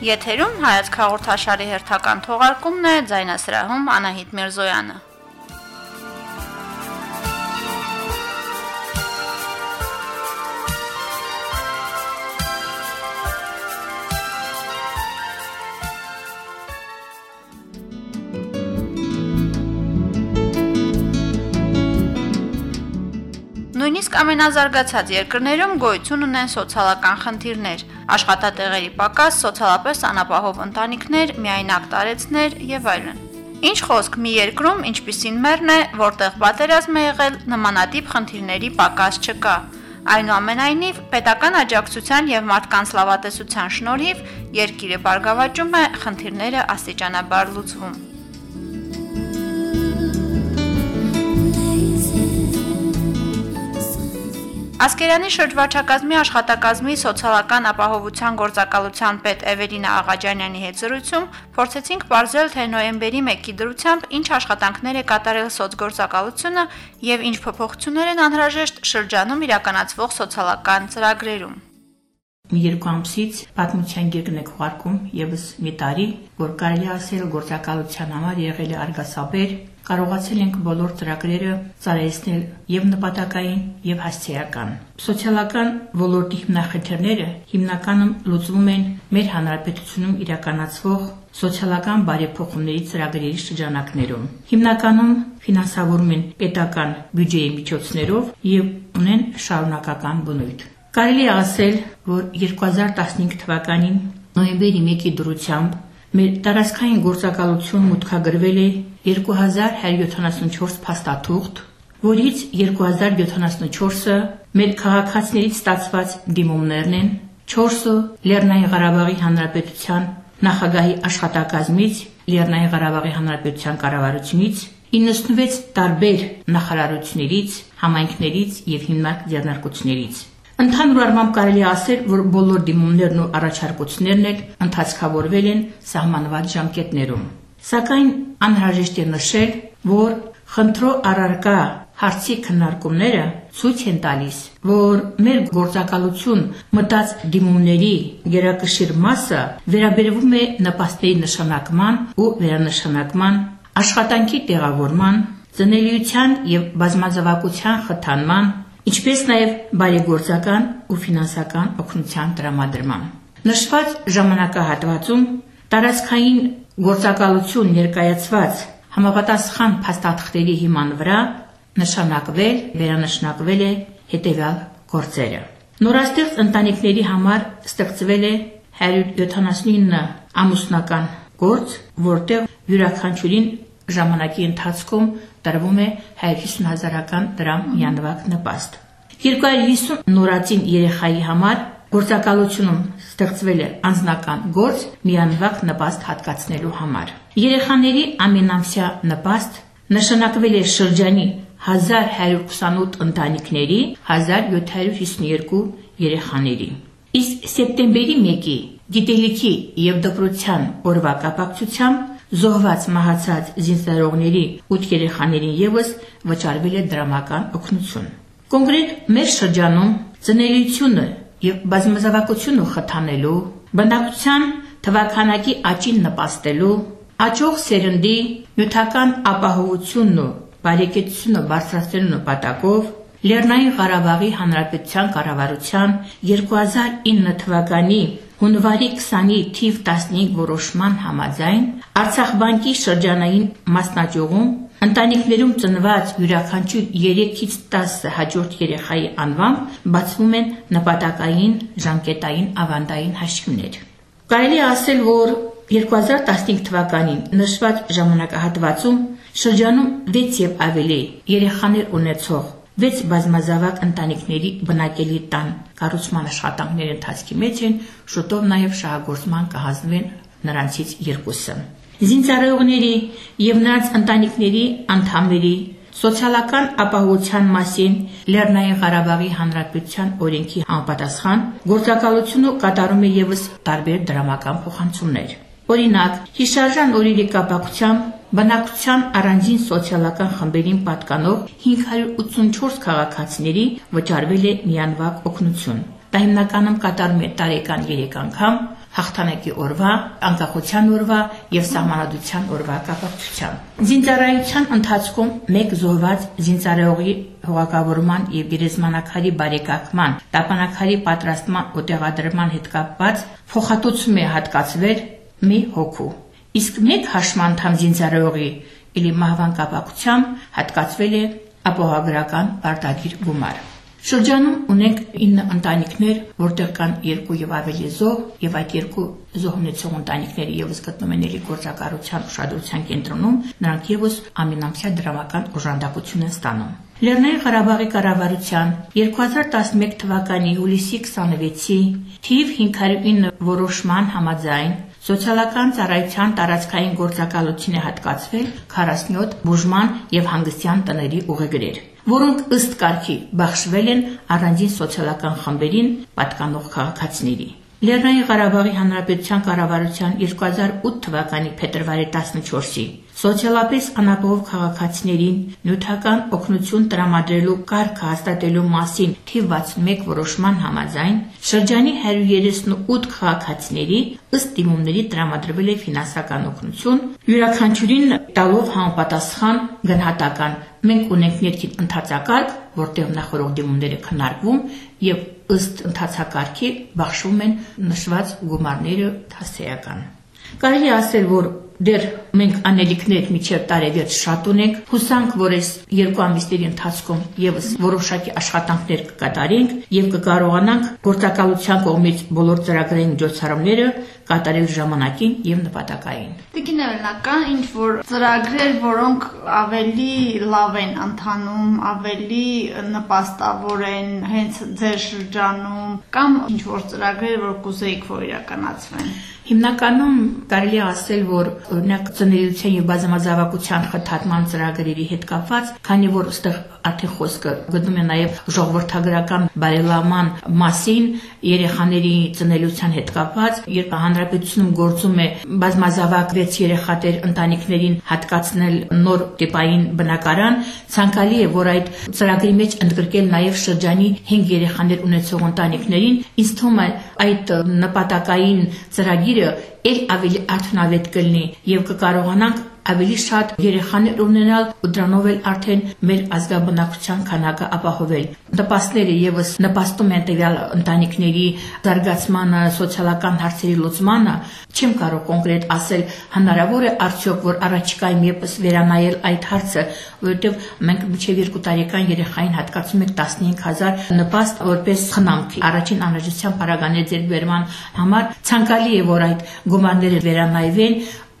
Եթերում հայաց հաղորդաշարի հերթական թողարկումն է ձայնասրահում Անահիտ Միրզոյանը։ Նույնիսկ ամենազարգացած երկրներում գոյություն ունեն սոցիալական խնդիրներ՝ աշխատատեղերի պակաս, սոցիալապես անապահով ընտանիքներ, միայնակ տարեցներ եւ այլն։ Ինչ խոսք մի երկրում, ինչպիսին մերն է, որտեղ պատերազմ է եղել, նմանատիպ խնդիրների պակաս չկա։ Այնուամենայնիվ, պետական աջակցության եւ մարդկանց լավատեսության շնորհիվ երկիրը բարգավաճում է, խնդիրները աստիճանաբար լուծվում։ Ասկերանի շրջվարչակազմի աշխատակազմի սոցիալական ապահովության գործակալության պետ Էվելինա Աղաջանյանի հետ զրույցում փորձեցինք ողջել թե նոյեմբերի 1-ի դրությամբ ինչ աշխատանքներ է կատարել սոցգործակալությունը եւ ինչ փոփոխություններ են անհրաժեշտ շրջանում իրականացվող սոցիալական ծրագրերում։ Մի երկու ամսից պատմության գիրքն է քողարկում եւս մի տարի, որ կարելի ասել գործակալության համար եղել է արգասաբեր կարողացել ենք բոլոր ծրագրերը ծառայեցնել եւ նպատակային եւ հասցեական։ Սոցիալական ոլորտի հիմնախնդիրները հիմնականում լուծվում են մեր հանրապետությունում իրականացվող սոցիալական բարեփոխումների ծրագրերի շրջանակներում։ Հիմնականում ֆինանսավորում են պետական բյուջեի միջոցներով եւ ունեն շարունակական բնույթ։ Կարելի է ասել, որ 2015 թվականին նոյեմբերի 1-ի դրությամբ Մեր տարածքային գործակալություն մուտքագրվել է 2174 փաստաթուղթ, որից 2074-ը մեր քաղաքացիներից ստացված դիմումներն են, 4-ը Լեռնային Ղարաբաղի Հանրապետության նախագահի աշխատակազմից, Լեռնային Ղարաբաղի Հանրապետության կառավարությունից, 96 տարբեր նախարարություններից, համայնքներից եւ հիմնարկ ձեռնարկություններից։ Ընդհանուր առմամբ կարելի ասել, որ բոլոր դիմումներն ու առաջարկություններն էլ ընդհանցավորվել են սահմանված ժամկետներում։ Սակայն անհրաժեշտ է նշել, որ խնդրո առարկա հարցի քննարկումները ցույց են տալիս, որ մեր գործակալություն մտած դիմումների գերակշիռ մասը վերաբերվում է նպաստների նշանակման ու վերանշանակման, աշխատանքի տեղավորման, ծնելիության եւ բազմազավակության խթանման, ինչպես նաև բարեգործական ու ֆինանսական օգնության տրամադրման։ Նշված ժամանակահատվածում տարածքային գործակալություն ներկայացված համապատասխան փաստաթղթերի հիման վրա նշանակվել, վերանշանակվել է հետևյալ գործերը։ Նորաստեղծ ընտանիքների համար ստեղծվել է 179 ամուսնական գործ, որտեղ յուրաքանչյուրին ժամանակի ընթացքում տրվում է 150 հազարական դրամ միանվագ նպաստ։ 250 նորածին երեխայի համար գործակալությունում ստեղծվել է անձնական գործ միանվագ նպաստ հատկացնելու համար։ Երեխաների ամենամսյա նպաստ նշանակվել է շրջանի 1128 ընտանիքների 1752 երեխաների։ Իսկ սեպտեմբերի 1-ի գիտելիքի եւ դպրոցյան օրվա կապակցությամբ զոհված մահացած զինծառայողների 8 երեխաներին եւս վճարվել է դրամական օգնություն։ Կոնկրետ մեր շրջանում ծնելիությունը եւ բազմազավակությունը խթանելու, բնակության թվականակի աճին նպաստելու, աճող սերնդի նյութական ապահովությունն ու բարեկեցությունը բարձրացնելու նպատակով Լեռնային Ղարաբաղի Հանրապետության կառավարության 2009 թվականի հունվարի 20-ի թիվ 15 որոշման համաձայն Արցախ բանկի շրջանային մասնաճյուղում ընտանիքներում ծնված յուրաքանչյուր 3-ից 10 հաջորդ երեխայի անվամբ բացվում են նպատակային ժամկետային ավանդային հաշիվներ։ Կարելի ասել, որ 2015 թվականին նշված ժամանակահատվածում շրջանում 6 եւ ավելի երեխաներ ունեցող 6 բազմազավակ ընտանիքների բնակելի տան կառուցման աշխատանքների ընթացքի մեջ են, շուտով նաև շահագործման կհանձնվեն նրանցից երկուսը։ Զինծառայողների եւ նրանց ընտանիքների անդամների սոցիալական ապահովության մասին Լեռնային Ղարաբաղի Հանրապետության օրենքի համապատասխան գործակալությունը կատարում է եւս տարբեր դրամական փոխանցումներ։ Օրինակ, հիշարժան օրերի կապակցությամբ բնակության առանձին սոցիալական խմբերին պատկանող 584 քաղաքացիների վճարվել է միանվագ օգնություն։ Դա հիմնականում կատարում է տարեկան 3 անգամ, հաղթանակի օրվա, անկախության օրվա եւ սահմանադրության օրվա կապակցությամբ։ Զինծառայության ընթացքում մեկ զոհված զինծառայողի հողակավորման եւ գերեզմանակարի բարեկարգման, տապանակարի պատրաստման ու տեղադրման հետ կապված փոխհատուցում է հատկացվել մի հոգու։ Իսկ մեկ հաշմանդամ զինծառայողի իլի մահվան կապակցությամբ հատկացվել է ապահովագրական արտադիր գումար։ Շրջանում ունենք 9 ընտանիքներ, որտեղ կան երկու եւ ավելի զոհ, եւ այդ երկու զոհ ունեցող ընտանիքները եւս գտնվում են ելի գործակալության ուշադրության կենտրոնում, նրանք եւս ամենամսյա դրամական օժանդակություն են ստանում։ Լեռնային Ղարաբաղի կառավարության 2011 թվականի հուլիսի 26-ի թիվ 509 որոշման համաձայն Սոցիալական ծառայության տարածքային գործակալություն է հատկացվել 47 բուժման եւ հանգստյան տների ուղեգրեր որոնք ըստ կարգի բաշխվել են առանձին սոցիալական խմբերին պատկանող քաղաքացիների։ Լեռնային Ղարաբաղի Հանրապետության կառավարության 2008 թվականի փետրվարի 14-ի սոցիալապես անապահով քաղաքացիներին նյութական օգնություն տրամադրելու կարգը հաստատելու մասին թիվ 61 որոշման համաձայն շրջանի 138 քաղաքացիների ըստ դիմումների տրամադրվել է ֆինանսական օգնություն յուրաքանչյուրին տալով համապատասխան գնահատական մենք ունենք ներքին ընթացակարգ որտեղ նախորդ դիմումները քննարկվում եւ ըստ ընթացակարգի բաշխում են նշված գումարները հասարակական Կարելի ասել, որ դեռ մենք անելիքներ միջև տարեվերջ շատ ունենք, հուսանք, որ այս երկու ամիսների ընթացքում եւս որոշակի աշխատանքներ կկատարենք եւ կկարողանանք գործակալության կողմից բոլոր ծրագրային միջոցառումները կատարել ժամանակին եւ նպատակային։ Էլնական ինչ որ ծրագրեր, որոնք ավելի լավ են ընթանում, ավելի նպաստավոր են հենց ձեր շրջանում կամ ինչ որ ծրագրեր, որ կուզեիք որ իրականացվեն։ Հիմնականում կարելի է ասել, որ օրինակ ծնելիության եւ բազմազավակության խթանման ծրագրերի հետ կապված, քանի որ այստեղ արդեն խոսքը գտնում է նաև ժողովրդագրական բարելավման մասին երեխաների ծնելիության հետ կապված, երբ հանրապետությունում գործում է բազմազավակ 6 երեխատեր ընտանիքներին հատկացնել նոր տիպային բնակարան, ցանկալի է, որ այդ ծրագրի մեջ ընդգրկել նաև շրջանի 5 երեխաներ ունեցող ընտանիքներին, ինձ թվում է այդ նպատակային ծրագիրը ել ավելի արդյունավետ կլինի եւ կկարողանանք ավելի շատ երեխաներ ունենալ ու դրանով էլ արդեն մեր ազգաբնակության քանակը ապահովել։ Նպաստները եւս նպաստում են տվյալ ընտանիքների զարգացմանը, սոցիալական հարցերի լուծմանը, չեմ կարող կոնկրետ ասել, հնարավոր է արդյոք որ առաջիկայում եւս վերանայել այդ հարցը, որովհետեւ մենք մինչև 2 տարեկան երեխային հատկացում ենք 15000 նպաստ որպես խնամք առաջին անհրաժեշտության պարագաներ ձեռքբերման համար ցանկալի է որ այդ գումարները վերանայվեն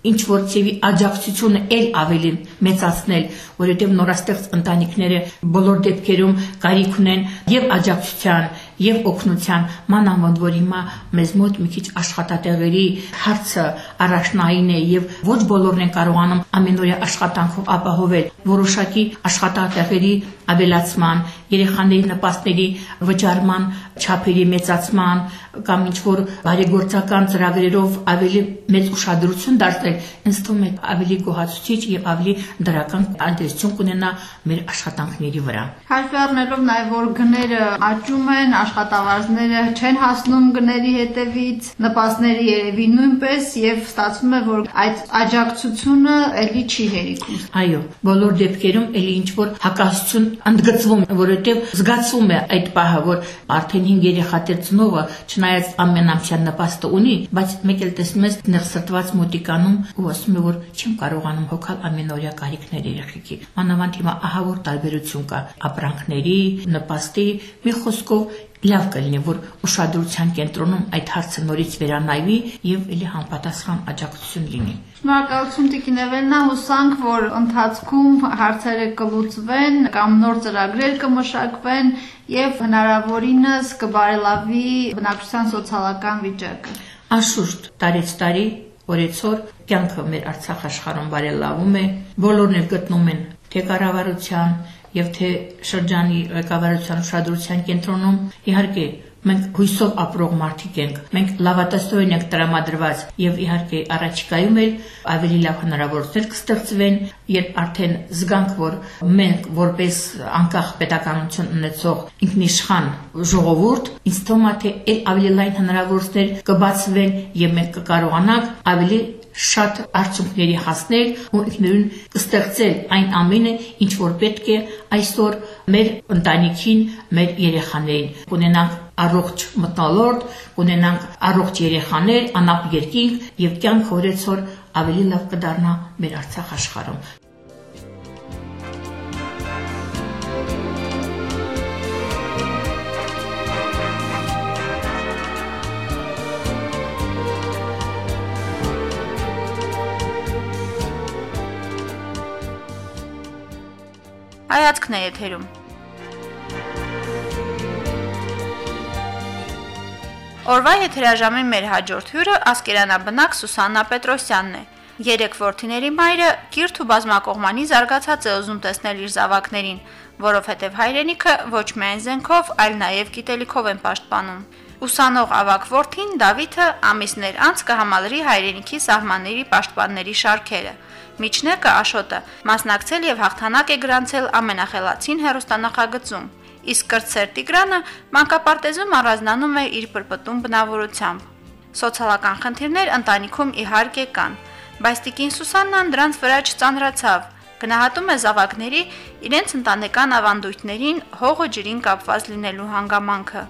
ինչ որ ծեվի աջակցությունը ել ավելի մեծացնել, որովհետև նորաստեղծ ընտանիքները բոլոր դեպքերում կարիք ունեն եւ աջակցության, եւ օգնության մանավանդ որ հիմա մեզ մոտ մի քիչ աշխատատեղերի հարցը առաջնային է եւ ոչ բոլորն են կարողանում ամենօրյա աշխատանքով ապահովել որոշակի աշխատատեղերի ավելացման, երեխաների նպաստների վճարման չափերի մեծացման կամ ինչ որ բարեգործական ծրագրերով ավելի մեծ ուշադրություն դարձնել, ինձ թվում է ավելի գոհացուցիչ եւ ավելի դրական անդրեսություն կունենա մեր աշխատանքների վրա։ Հաշվի առնելով նաեւ որ գները աճում են, աշխատավարձները չեն հասնում գների հետևից, նպաստները երևի նույնպես եւ ստացվում է որ այդ աջակցությունը ելի չի հերիքում։ Այո, բոլոր դեպքերում ելի ինչ որ հակասություն ընդգծվում, որովհետեւ զգացվում է այդ պահը, որ արդեն 5 երեխա ծնողը չնայած ամենամսյան նպաստը ունի, բայց մեկ էլ տեսնում ես ներսրտված մոտիկանում ու ասում է որ չեմ կարողանում հոգալ ամենօրյա կարիքներ երեխեքի։ Մանավանդ հիմա ահա որ տարբերություն կա. ապրանքների, նպաստի, մի խոսքով լավ կլինի, որ ուշադրության կենտրոնում այդ հարցը նորից վերանայվի եւ ելի համապատասխան աջակցություն լինի։ Շնորհակալություն Տիկին Էվելնա, հուսանք, որ ընթացքում հարցերը կլուծվեն կամ նոր ծրագրեր կմշակվեն եւ հնարավորինս կբարելավի բնակչության սոցիալական վիճակը։ Անշուշտ, տարեց տարի օրեցօր կյանքը մեր Արցախ աշխարհում բարելավում է, բոլորն էլ գտնում են թե կառավարության եւ թե շրջանի ղեկավարության ուշադրության կենտրոնում իհարկե Մենք հույսով ապրող մարդիկ ենք։ Մենք լավատեսորեն ենք տրամադրված եւ իհարկե առաջիկայում էլ ավելի լավ հնարավորություններ կստեղծվեն, երբ արդեն զգանք, որ մենք որպես անկախ պետականություն ունեցող ինքնիշխան ժողովուրդ, ինձ թվում է թե ավելի լայն հնարավորություններ կբացվեն եւ մենք կկարողանանք ավելի շատ արդյունքների հասնել ու ինքնուրույն կստեղծել այն ամենը, ինչ որ պետք է այսօր մեր ընտանիքին, մեր երեխաներին։ Կունենանք առողջ մտնոլորտ, կունենանք առողջ երեխաներ, անապ երկինք եւ կյանք օրեցօր ավելի լավ կդառնա մեր Արցախ աշխարհում։ Հայացքն է եթերում։ Օրվա եթերաժամի մեր հաջորդ հյուրը ասկերանաբնակ Սուսաննա Պետրոսյանն է։ Երեք ворթիների մայրը Կիրթ ու բազմակողմանի զարգացած է ուզում տեսնել իր զավակներին, որովհետև հայրենիքը ոչ միայն զենքով, այլ նաև գիտելիքով են պաշտպանում։ Ուսանող ավակ ворթին Դավիթը ամիսներ անց կհամալրի հայրենիքի սահմանների պաշտպանների շարքերը։ Միջնակը Աշոտը մասնակցել եւ հաղթանակ է գրանցել ամենախելացին հերոստանախագծում։ Իսկ կրծեր Տիգրանը մանկապարտեզում առանձնանում է իր պրպտում բնավորությամբ։ Սոցիալական խնդիրներ ընտանիքում իհարկե կան, բայց Տիկին Սուսաննան դրանց վրա չծանրացավ։ Գնահատում է զավակների իրենց ընտանեկան ավանդույթներին հողը ջրին կապված լինելու հանգամանքը։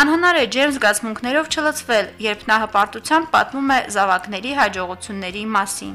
Անհնար է ջերմ զգացմունքներով չլցվել, երբ նա հպարտությամբ պատմում է զավակների հաջողությունների մասին։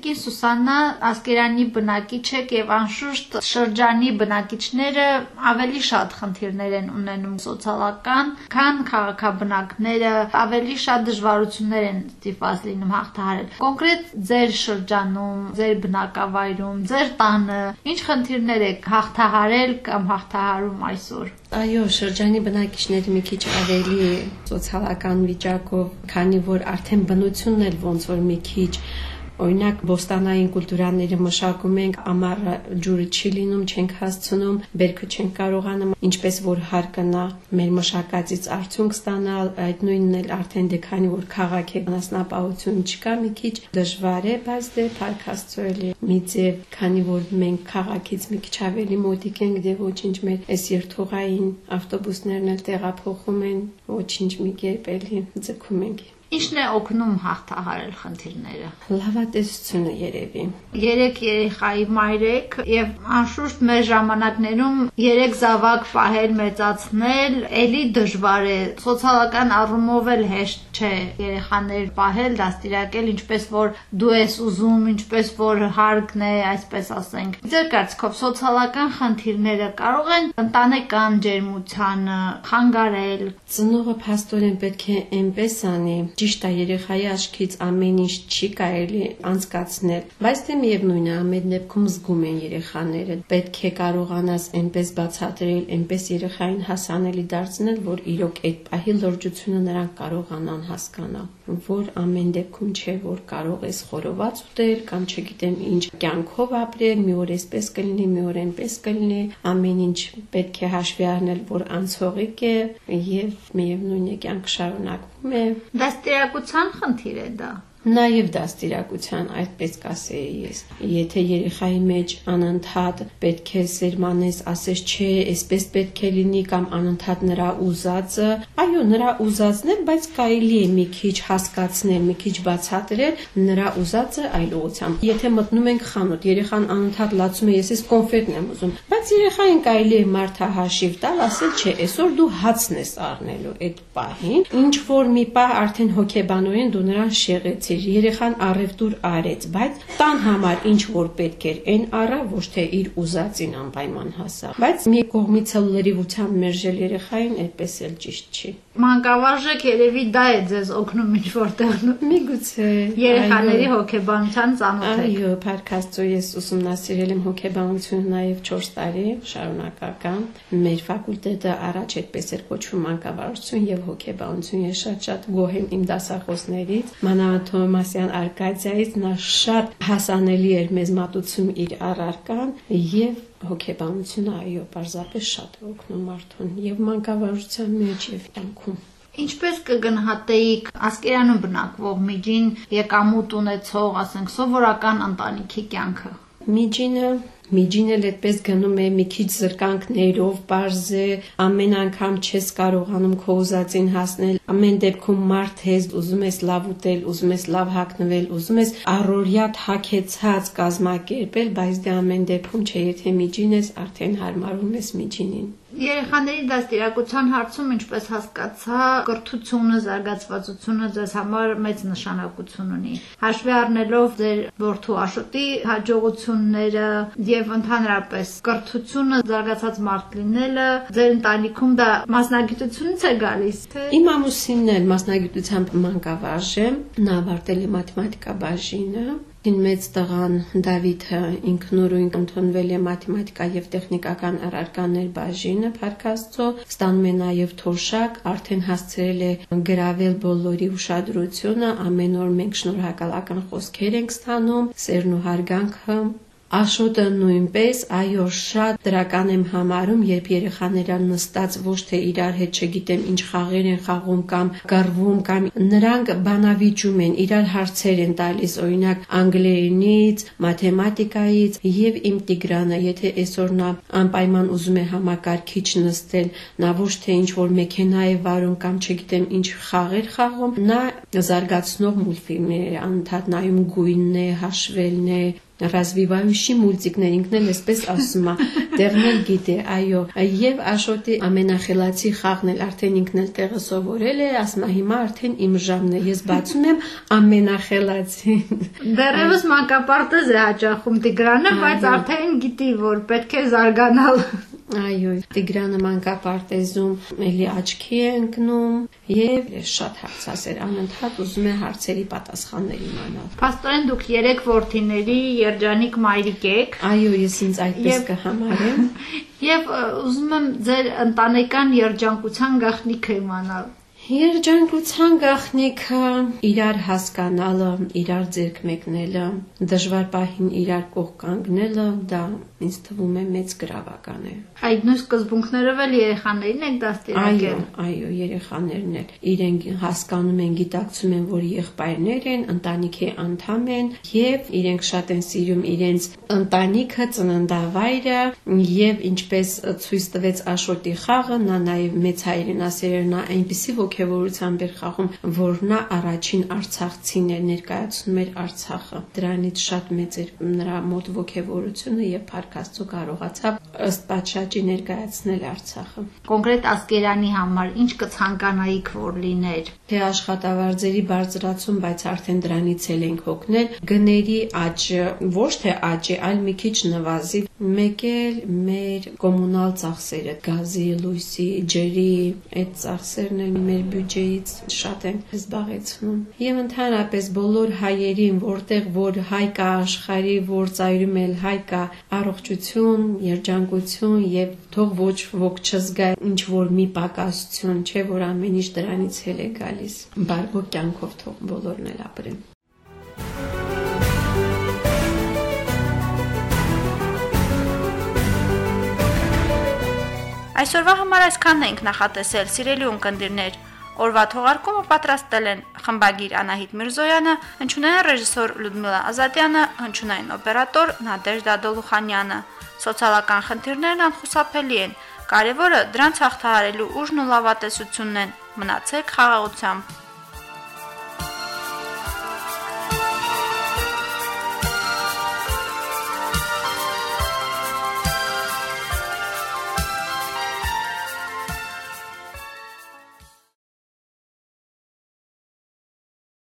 Տիկին Սուսաննա Ասկերանի բնակիչ եք եւ անշուշտ շրջանի բնակիչները ավելի շատ խնդիրներ են ունենում սոցիալական, քան քաղաքաբնակները, ավելի շատ դժվարություններ են ստիպված լինում հաղթահարել։ Կոնկրետ ձեր շրջանում, ձեր բնակավայրում, ձեր տանը ինչ խնդիրներ եք հաղթահարել կամ հաղթահարում այսօր։ Այո, շրջանի բնակիչները մի քիչ ավելի սոցիալական վիճակով, քանի որ արդեն բնությունն էլ ոնց որ մի քիչ Օրինակ բոստանային կուլտուրաները մշակում ենք, ամառը ջուրը չի լինում, չենք հասցնում, բերքը չենք կարողանում, ինչպես որ հարկնա մեր մշակածից արդյունք ստանալ, այդ նույնն էլ արդեն դե քանի որ քաղաք է անասնապահություն չկա, մի քիչ դժվար է, բայց դե փարկաստորելի մի ձև, քանի որ մենք քաղաքից մի քիչ ավելի մոտիկ ենք, դե ոչինչ մեր այս երթուղային ավտոբուսներն էլ տեղափոխում են, ոչինչ մի կերպ էլի ձգում ենք Ինչն է օգնում հաղթահարել խնդիրները։ Լավատեսությունը երևի։ Երեք երեխայի մայր եք եւ անշուշտ մեր ժամանակներում երեք զավակ պահել մեծացնել էլի դժվար է։ Սոցիալական առումով էլ հեշտ չէ երեխաներ պահել, դաստիարակել, ինչպես որ դու ես ուզում, ինչպես որ հարկն է, այսպես ասենք։ Ձեր կարծիքով սոցիալական խնդիրները կարող են ընտանեկան ջերմությանը խանգարել։ Ծնողը փաստորեն պետք է այնպես անի, Ճիշտ է, երեխայի աչքից ամեն ինչ չի կարելի անցկացնել, բայց դե միևնույն է, ամեն դեպքում զգում են երեխաները։ Պետք է կարողանաս այնպես բացատրել, այնպես երեխային հասանելի դարձնել, որ իրոք այդ պահի լրջությունը նրանք կարողանան հասկանալ, որ ամեն դեպքում չէ, որ կարող ես խորոված ուտել կամ չգիտեմ ինչ կյանքով ապրել, մի օր էսպես կլինի, մի օր այնպես կլինի, ամեն ինչ պետք է հաշվի առնել, որ անցողիկ է եւ միևնույն է կյանք շարունակվում է։ Դաստիարակության խնդիր է դա։ Նաև դաստիարակության, այդպես կասեի ես։ Եթե երեխայի մեջ անընդհատ պետք է սերմանես, ասես չէ, այսպես պետք է լինի կամ անընդհատ նրա ուզածը, այո, նրա ուզածն է, բայց կարելի է մի քիչ հասկացնել, մի քիչ բացատրել նրա ուզածը այլ ուղությամբ։ Եթե մտնում ենք խանութ, երեխան անընդհատ լացում է, ես ես կոնֆետն եմ ուզում, բայց երեխային կարելի է մարդը հաշիվ տալ, ասել չէ, այսօր դու հացն ես առնելու այդ պահին, ինչ որ մի պահ արդեն հոգեբանորեն դու նրան շեղեցի ասացիր, երեխան առևտուր արեց, բայց տան համար ինչ որ պետք էր, այն առա ոչ թե իր ուզածին անպայման հասա։ Բայց մի կողմից լրիվությամբ մերժել երեխային այդպես էլ ճիշտ չի մանկավարժեք երևի դա է ձեզ օգնում ինչ որտեղ միգուցե երեխաների հոգեբանության ծանոթ եք այո փարքաստո ես ուսումնասիրել եմ հոգեբանությունը նաև 4 տարի շարունակական մեր ֆակուլտետը առաջ այդպես էր կոչվում մանկավարժություն եւ հոգեբանություն ես շատ շատ գոհ եմ իմ դասախոսներից մանավանդ Թովմասյան Արկադիայից նա շատ հասանելի էր մեզ մատուցում իր առարկան եւ հոգեբանությունը այո, պարզապես շատ է օգնում մարդուն եւ մանկավարժության մեջ եւ կյանքում։ Ինչպես կգնահատեիք ասկերանում բնակվող միջին եկամուտ ունեցող, ասենք, սովորական ընտանիքի կյանքը։ Միջինը Միջին էլ այդպես գնում է մի քիչ զրկանքներով, բարձե, ամեն անգամ չես կարողանում քո ուզածին հասնել։ Ամեն դեպքում մարդ ես, ուզում ես լավ ուտել, ուզում ես լավ հագնվել, ուզում ես առօրյա թակեցած կազմակերպել, բայց դա ամեն դեպքում չէ, եթե միջին ես, արդեն հարմարում ես միջինին։ Երեխաների դաստիարակության հարցում ինչպես հասկացա, կրթությունը, զարգացվածությունը ձեզ համար մեծ նշանակություն ունի։ Հաշվի առնելով ձեր որդու Աշոտի հաջողությունները եւ ընդհանրապես կրթությունը զարգացած մարդ լինելը, ձեր ընտանիքում դա մասնագիտությունից է գալիս, թե Իմ ամուսինն էլ մասնագիտությամբ մանկավարժ է, նա ավարտել է մաթեմատիկա բաժինը Ին մեծ տղան Դավիթը ինքնուրույն ընդունվել է մաթեմատիկա եւ տեխնիկական առարկաներ բաժինը Փարքաստո, ստանում է նաեւ թոշակ, արդեն հասցրել է գրավել բոլորի ուշադրությունը, ամեն օր մենք շնորհակալական խոսքեր ենք ստանում, սերն ու հարգանքը Աշոտը նույնպես, այո, շատ դրական եմ համարում, երբ երեխաները նստած ոչ թե իրար հետ չգիտեմ ինչ խաղեր են խաղում կամ գռվում կամ նրանք բանավիճում են, իրար հարցեր են տալիս, օրինակ անգլերենից, մաթեմատիկայից եւ իմ Տիգրանը, եթե այսօր նա անպայման ուզում է համակարգիչ նստել, նա ոչ թե ինչ որ մեքենա է վարում կամ չգիտեմ ինչ խաղեր խաղում, նա զարգացնող մուլտֆիլմներ անընդհատ նայում գույնն է, հաշվելն է, ռազմիվայում մուլտիկներ ինքն էլ էսպես ասում է տեղնել գիտե այո եւ Աշոտի ամենախելացի խաղն էլ արդեն ինքն էլ տեղը սովորել է ասում է հիմա արդեն իմ ժամն է ես բացում եմ ամենախելացին դեռևս մանկապարտեզ է հաճախում Տիգրանը բայց արդեն գիտի որ պետք է զարգանալ Այո, Տիգրանը մանկապարտեզում ելի աչքի է ընկնում եւ շատ հարցասեր անընդհատ ուզում է հարցերի պատասխաններ իմանալ։ Պաստորեն դուք երեք ворթիների երջանիկ մայրիկ եք։ Այո, ես ինձ այդպես կհամարեմ։ Եվ ուզում եմ ձեր ընտանեկան երջանկության գաղտնիքը իմանալ։ Երջանկության գաղտնիքը իրար հասկանալը, իրար ձերկ մեկնելը, դժվար պահին իրար կողք կանգնելը, դա ինձ թվում է մեծ գրավական է։ Այդ նույն սկզբունքներով էլ երեխաներին եք դաստիարակել։ Այո, այո, երեխաներն էլ իրենք հասկանում են, գիտակցում են, որ եղբայրներ են, ընտանիքի անդամ են եւ իրենք շատ են սիրում իրենց ընտանիքը, ծննդավայրը եւ ինչպես ցույց տվեց Աշոտի խաղը, նա նաեւ մեծ հայրենասեր էր, նա այնպեսի ողջավորությամբ էր խաղում, որ նա առաջին Արցախցին էր ներկայացնում էր Արցախը։ Դրանից շատ մեծ էր նրա մոտ ողջավորությունը եւ Փառք Աստծո կարողացավ ըստ պատշաճի ներկայացնել Արցախը։ Կոնկրետ Ասկերանի համար ինչ կցանկանայիք որ լիներ։ Թե աշխատավարձերի բարձրացում, բայց արդեն դրանից էլ ենք հոգնել, գների աճը, ոչ թե աճի, այլ մի քիչ նվազի։ Մեկ էլ մեր կոմունալ ծախսերը, գազի, լույսի, ջրի, այդ ծախսերն էլ մեր բյուջեից շատ են զբաղեցնում։ Եվ ընդհանրապես բոլոր հայերին, որտեղ որ հայ կա աշխարհի, որ ծայրում էլ հայ կա, առողջություն, երջանկություն եւ թող ոչ ոք չզգա ինչ որ մի պակասություն, չէ որ ամեն ինչ դրանից էլ է գալիս։ Բարվո կյանքով թող բոլորն էլ ապրեն։ Այսօրվա համար այսքանն ենք նախատեսել, սիրելի ունկնդիրներ։ Օրվա թողարկումը պատրաստել են խմբագիր Անահիտ Միրզոյանը, հնչյունային ռեժիսոր Լյուդմիլա Ազատյանը, հնչյունային օպերատոր Նադեժդա Դոլուխանյանը։ Սոցիալական խնդիրներն անխուսափելի են, կարևորը դրանց հաղթահարելու ուժն ու լավատեսությունն են։ Մնացեք խաղաղությամբ։